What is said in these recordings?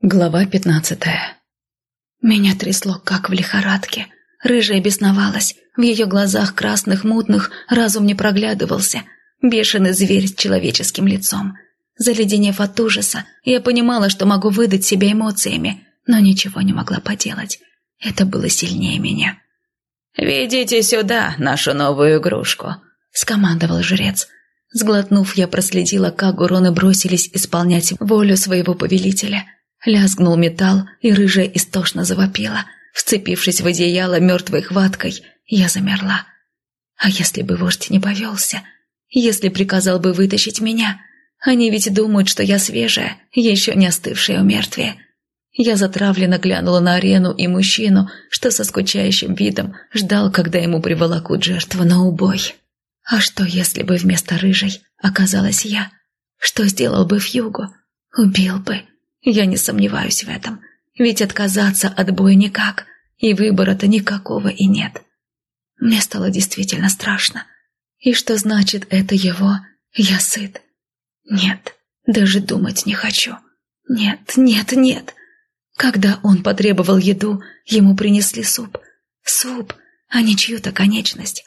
Глава пятнадцатая. Меня трясло, как в лихорадке. Рыжая бесновалась, в ее глазах красных мутных разум не проглядывался. Бешеный зверь с человеческим лицом. Заледенев от ужаса, я понимала, что могу выдать себя эмоциями, но ничего не могла поделать. Это было сильнее меня. «Ведите сюда нашу новую игрушку», — скомандовал жрец. Сглотнув, я проследила, как гуроны бросились исполнять волю своего повелителя — Лязгнул металл, и рыжая истошно завопила. Вцепившись в одеяло мертвой хваткой, я замерла. А если бы вождь не повелся? Если приказал бы вытащить меня? Они ведь думают, что я свежая, еще не остывшая у мертвия. Я затравленно глянула на арену и мужчину, что со скучающим видом ждал, когда ему приволокут жертву на убой. А что, если бы вместо рыжей оказалась я? Что сделал бы Фьюго? Убил бы. Я не сомневаюсь в этом, ведь отказаться от боя никак, и выбора-то никакого и нет. Мне стало действительно страшно. И что значит это его «я сыт»? Нет, даже думать не хочу. Нет, нет, нет. Когда он потребовал еду, ему принесли суп. Суп, а не чью-то конечность.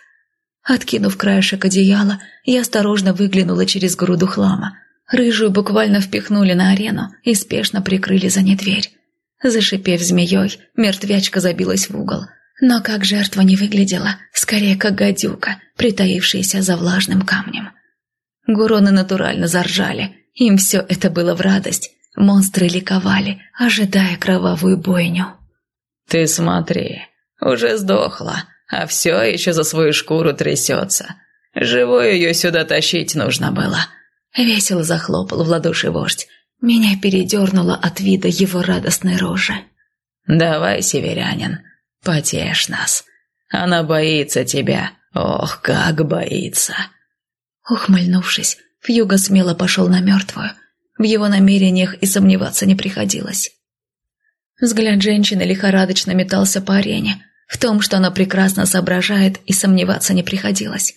Откинув краешек одеяла, я осторожно выглянула через груду хлама. Рыжую буквально впихнули на арену и спешно прикрыли за ней дверь. Зашипев змеей, мертвячка забилась в угол. Но как жертва не выглядела, скорее как гадюка, притаившаяся за влажным камнем. Гуроны натурально заржали, им все это было в радость. Монстры ликовали, ожидая кровавую бойню. «Ты смотри, уже сдохла, а все еще за свою шкуру трясется. Живой ее сюда тащить нужно было», Весело захлопал в ладоши вождь. Меня передернуло от вида его радостной рожи. «Давай, северянин, потешь нас. Она боится тебя. Ох, как боится!» Ухмыльнувшись, Фьюга смело пошел на мертвую. В его намерениях и сомневаться не приходилось. Взгляд женщины лихорадочно метался по арене. В том, что она прекрасно соображает, и сомневаться не приходилось.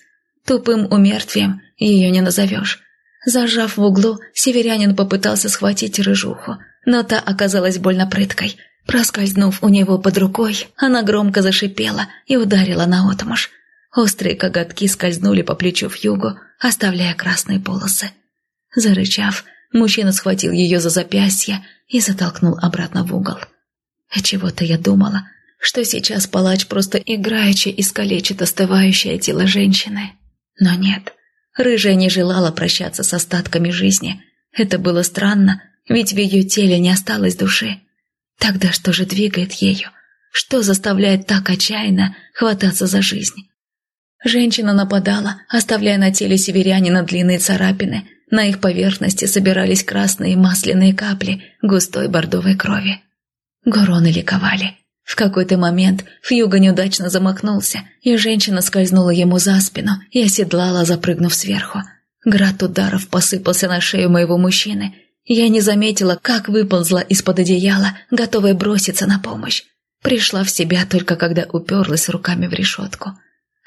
Тупым умертвием ее не назовешь. Зажав в углу, северянин попытался схватить рыжуху, но та оказалась больно прыткой. Проскользнув у него под рукой, она громко зашипела и ударила наотмашь. Острые коготки скользнули по плечу в югу, оставляя красные полосы. Зарычав, мужчина схватил ее за запястье и затолкнул обратно в угол. И чего-то я думала, что сейчас палач просто играючи искалечит остывающее тело женщины. Но нет, Рыжая не желала прощаться с остатками жизни. Это было странно, ведь в ее теле не осталось души. Тогда что же двигает ею? Что заставляет так отчаянно хвататься за жизнь? Женщина нападала, оставляя на теле северянина длинные царапины. На их поверхности собирались красные масляные капли густой бордовой крови. Гороны ликовали. В какой-то момент Фьюга неудачно замахнулся, и женщина скользнула ему за спину и оседлала, запрыгнув сверху. Град ударов посыпался на шею моего мужчины. Я не заметила, как выползла из-под одеяла, готовая броситься на помощь. Пришла в себя только когда уперлась руками в решетку.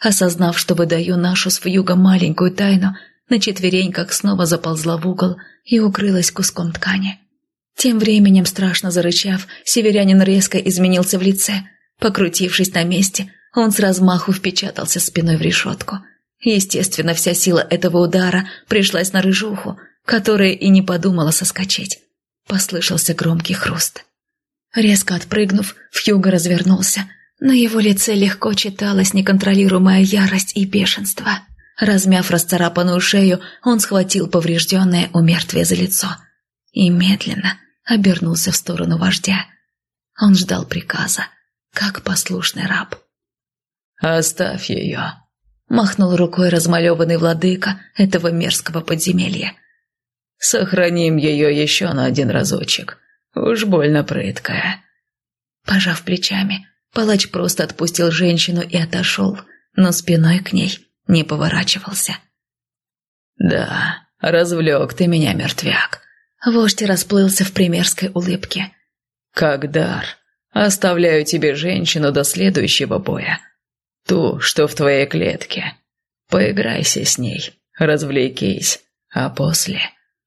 Осознав, что выдаю нашу с Фьюга маленькую тайну, на четвереньках снова заползла в угол и укрылась куском ткани. Тем временем, страшно зарычав, северянин резко изменился в лице. Покрутившись на месте, он с размаху впечатался спиной в решетку. Естественно, вся сила этого удара пришлась на рыжуху, которая и не подумала соскочить. Послышался громкий хруст. Резко отпрыгнув, Фьюго развернулся. На его лице легко читалась неконтролируемая ярость и бешенство. Размяв расцарапанную шею, он схватил поврежденное у мертвия за лицо. И медленно, обернулся в сторону вождя. Он ждал приказа, как послушный раб. «Оставь ее», — махнул рукой размалеванный владыка этого мерзкого подземелья. «Сохраним ее еще на один разочек. Уж больно прыткая». Пожав плечами, палач просто отпустил женщину и отошел, но спиной к ней не поворачивался. «Да, развлек ты меня, мертвяк», Вождь расплылся в примерской улыбке. «Как дар, оставляю тебе женщину до следующего боя. Ту, что в твоей клетке. Поиграйся с ней, развлекись, а после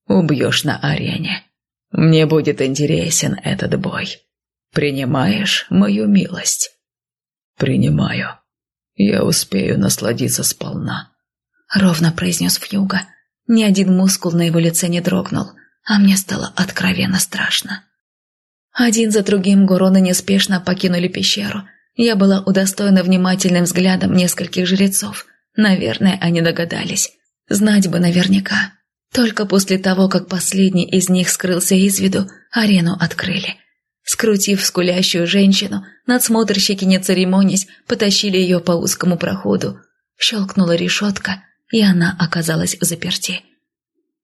убьешь на арене. Мне будет интересен этот бой. Принимаешь мою милость?» «Принимаю. Я успею насладиться сполна», — ровно произнес Фьюга. Ни один мускул на его лице не дрогнул, а мне стало откровенно страшно. Один за другим Гуроны неспешно покинули пещеру. Я была удостоена внимательным взглядом нескольких жрецов. Наверное, они догадались. Знать бы наверняка. Только после того, как последний из них скрылся из виду, арену открыли. Скрутив скулящую женщину, надсмотрщики, не церемонясь, потащили ее по узкому проходу. Щелкнула решетка, и она оказалась в заперти.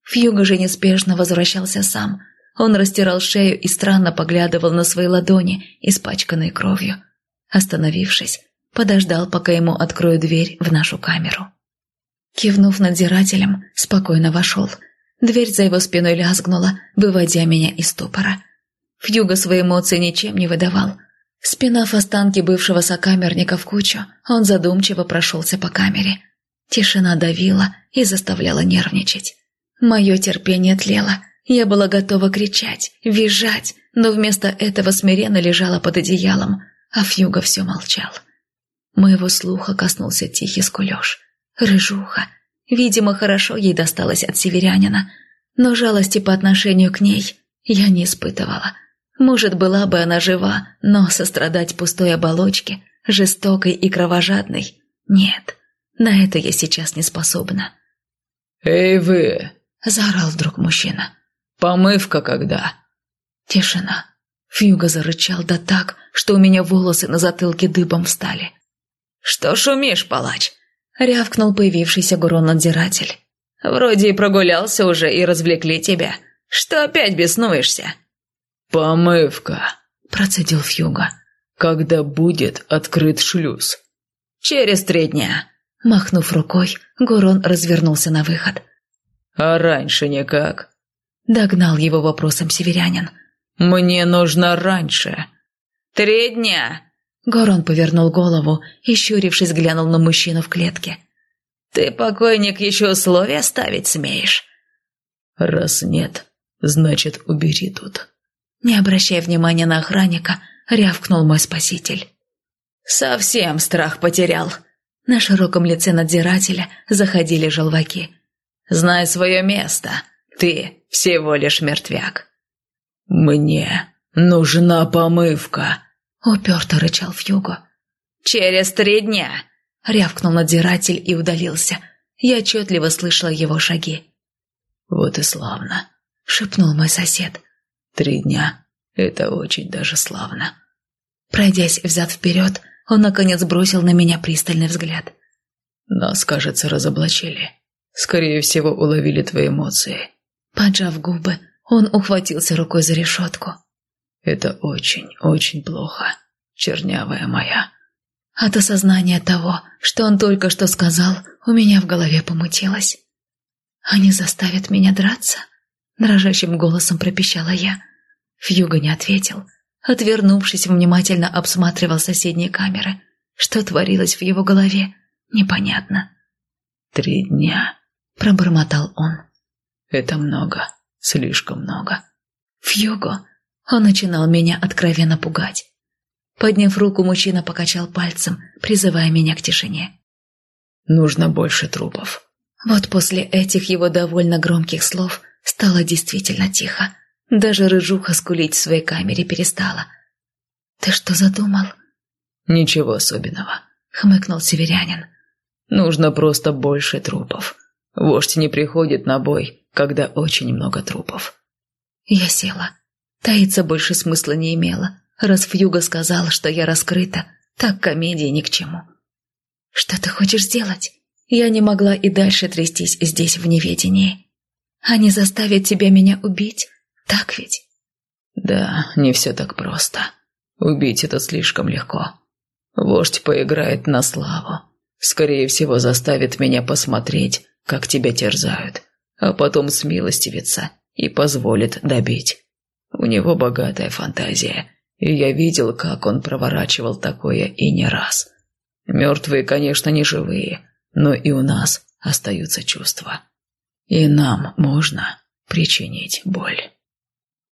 Фьюга же неспешно возвращался сам. Он растирал шею и странно поглядывал на свои ладони, испачканные кровью. Остановившись, подождал, пока ему откроют дверь в нашу камеру. Кивнув надзирателем, спокойно вошел. Дверь за его спиной лязгнула, выводя меня из ступора. Фьюга свои эмоции ничем не выдавал. Спинав останки бывшего сокамерника в кучу, он задумчиво прошелся по камере. Тишина давила и заставляла нервничать. Мое терпение тлело. Я была готова кричать, визжать, но вместо этого смиренно лежала под одеялом, а Фьюга все молчал. Моего слуха коснулся тихий скулеж. Рыжуха. Видимо, хорошо ей досталось от северянина, но жалости по отношению к ней я не испытывала. Может, была бы она жива, но сострадать пустой оболочке, жестокой и кровожадной, нет, на это я сейчас не способна. «Эй вы!» – заорал вдруг мужчина. «Помывка когда?» Тишина. Фьюга зарычал да так, что у меня волосы на затылке дыбом встали. «Что шумишь, палач?» — рявкнул появившийся гурон-надзиратель. «Вроде и прогулялся уже и развлекли тебя. Что опять беснуешься?» «Помывка», — процедил Фьюга. «Когда будет открыт шлюз?» «Через три дня». Махнув рукой, Гурон развернулся на выход. «А раньше никак?» Догнал его вопросом северянин. «Мне нужно раньше». «Три дня», Горон повернул голову и, щурившись, глянул на мужчину в клетке. «Ты, покойник, еще условия ставить смеешь?» «Раз нет, значит, убери тут». Не обращая внимания на охранника, рявкнул мой спаситель. «Совсем страх потерял». На широком лице надзирателя заходили желваки. «Знай свое место. Ты всего лишь мертвяк». «Мне нужна помывка», Уперто рычал Фьюго. «Через три дня!» Рявкнул надзиратель и удалился. Я отчетливо слышала его шаги. «Вот и славно!» — шепнул мой сосед. «Три дня — это очень даже славно!» Пройдясь взад-вперед, он, наконец, бросил на меня пристальный взгляд. «Нас, кажется, разоблачили. Скорее всего, уловили твои эмоции». Поджав губы, он ухватился рукой за решетку. Это очень, очень плохо, чернявая моя. От осознания того, что он только что сказал, у меня в голове помутилось. «Они заставят меня драться?» Дрожащим голосом пропищала я. Фьюга не ответил. Отвернувшись, внимательно обсматривал соседние камеры. Что творилось в его голове, непонятно. «Три дня», — пробормотал он. «Это много, слишком много». «Фьюго, он начинал меня откровенно пугать. Подняв руку, мужчина покачал пальцем, призывая меня к тишине. «Нужно больше трупов». Вот после этих его довольно громких слов стало действительно тихо. Даже рыжуха скулить в своей камере перестала. «Ты что задумал?» «Ничего особенного», — хмыкнул северянин. «Нужно просто больше трупов. Вождь не приходит на бой, когда очень много трупов». Я села. Таиться больше смысла не имело. Раз Фьюга сказал, что я раскрыта, так комедии ни к чему. «Что ты хочешь сделать?» Я не могла и дальше трястись здесь в неведении. Они заставят тебя меня убить, так ведь? Да, не все так просто. Убить это слишком легко. Вождь поиграет на славу. Скорее всего, заставит меня посмотреть, как тебя терзают, а потом смилостивится и позволит добить. У него богатая фантазия, и я видел, как он проворачивал такое и не раз. Мертвые, конечно, не живые, но и у нас остаются чувства. И нам можно причинить боль.